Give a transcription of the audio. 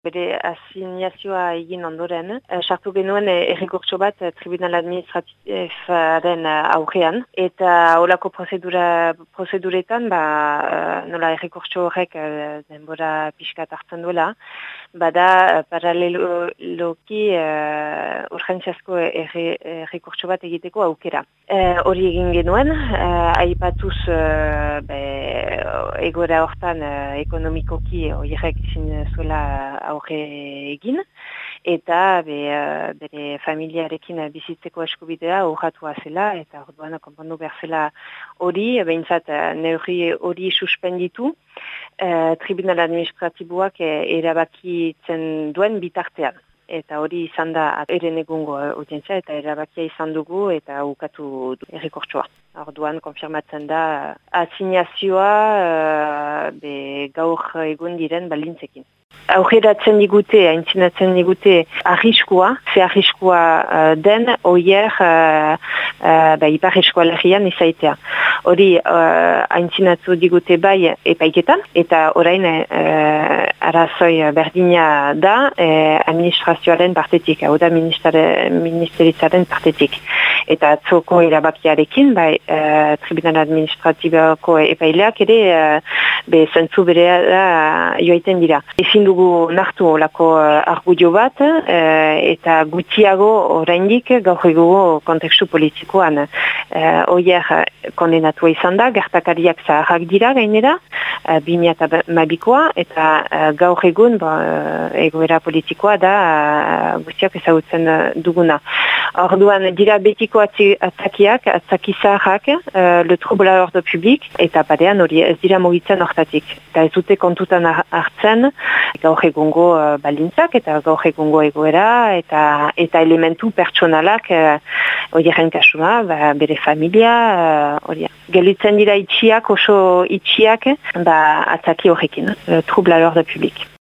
Bere asignazioa egin ondoren, eh, sartu genuen eh, errekurtso bat eh, Tribunal Administratifaren aurrean, eta holako prozedura, prozeduretan, ba, nola errekurtso horrek denbora pixka hartzen duela, bada paraleloki uh, urgentziazko errekurtso bat egiteko aukera. Hori egin genuen, uh, aipatuz uh, be, egora hortan ekonomikoki horiek izin zuela aurre egin, eta be, uh, bere familiarekin bizitzeko eskubidea urratua zela, eta orduan konpondu behar zela hori, behintzat uh, neurri hori suspenditu, uh, tribunal administratiboak uh, erabakitzen duen bitartean. Eta hori izan da eren egungo audientzia eta erabakia izan dugu eta ukatu du errekortsoa. Orduan konfirmatzen da asignazioa uh, gaur egun diren balintzekin aurreratzen digute, aintzinatzen digute arriskua, ze arriskua uh, den, oier uh, uh, ba, ipar eskualerian izaitea. Hori uh, digute bai epaiketan, eta orain uh, arazoi berdina da uh, administrazioaren partetik, hau da ministeritzaren partetik. Eta atzoko erabakiarekin, bai, uh, tribunal administratiboko epaileak ere, uh, be, zentzu berea da joaiten dira. Ezin dugu nartu olako uh, argudio bat uh, eta gutxiago oraindik gaur egugo kontekstu politikoan. Uh, oier kondenatua izan da, gertakariak zaharrak dira gainera, bimia eta mabikoa, eta gaur egun ba, egoera politikoa da gutxiak ezagutzen duguna. Orduan dira betiko atzakiak, atzakizahak, uh, le troubleur de publik, eta padean hori ez dira mugitzen hortatik. Eta ez dute kontutan hartzen gaur egungo uh, balintzak eta gaur egungo egoera eta eta elementu pertsonalak uh, hori kasua, ba, bere familia, hori. Gelitzen dira itxiak, oso itxiak, ba, atzaki horrekin, uh, troubleur de publik.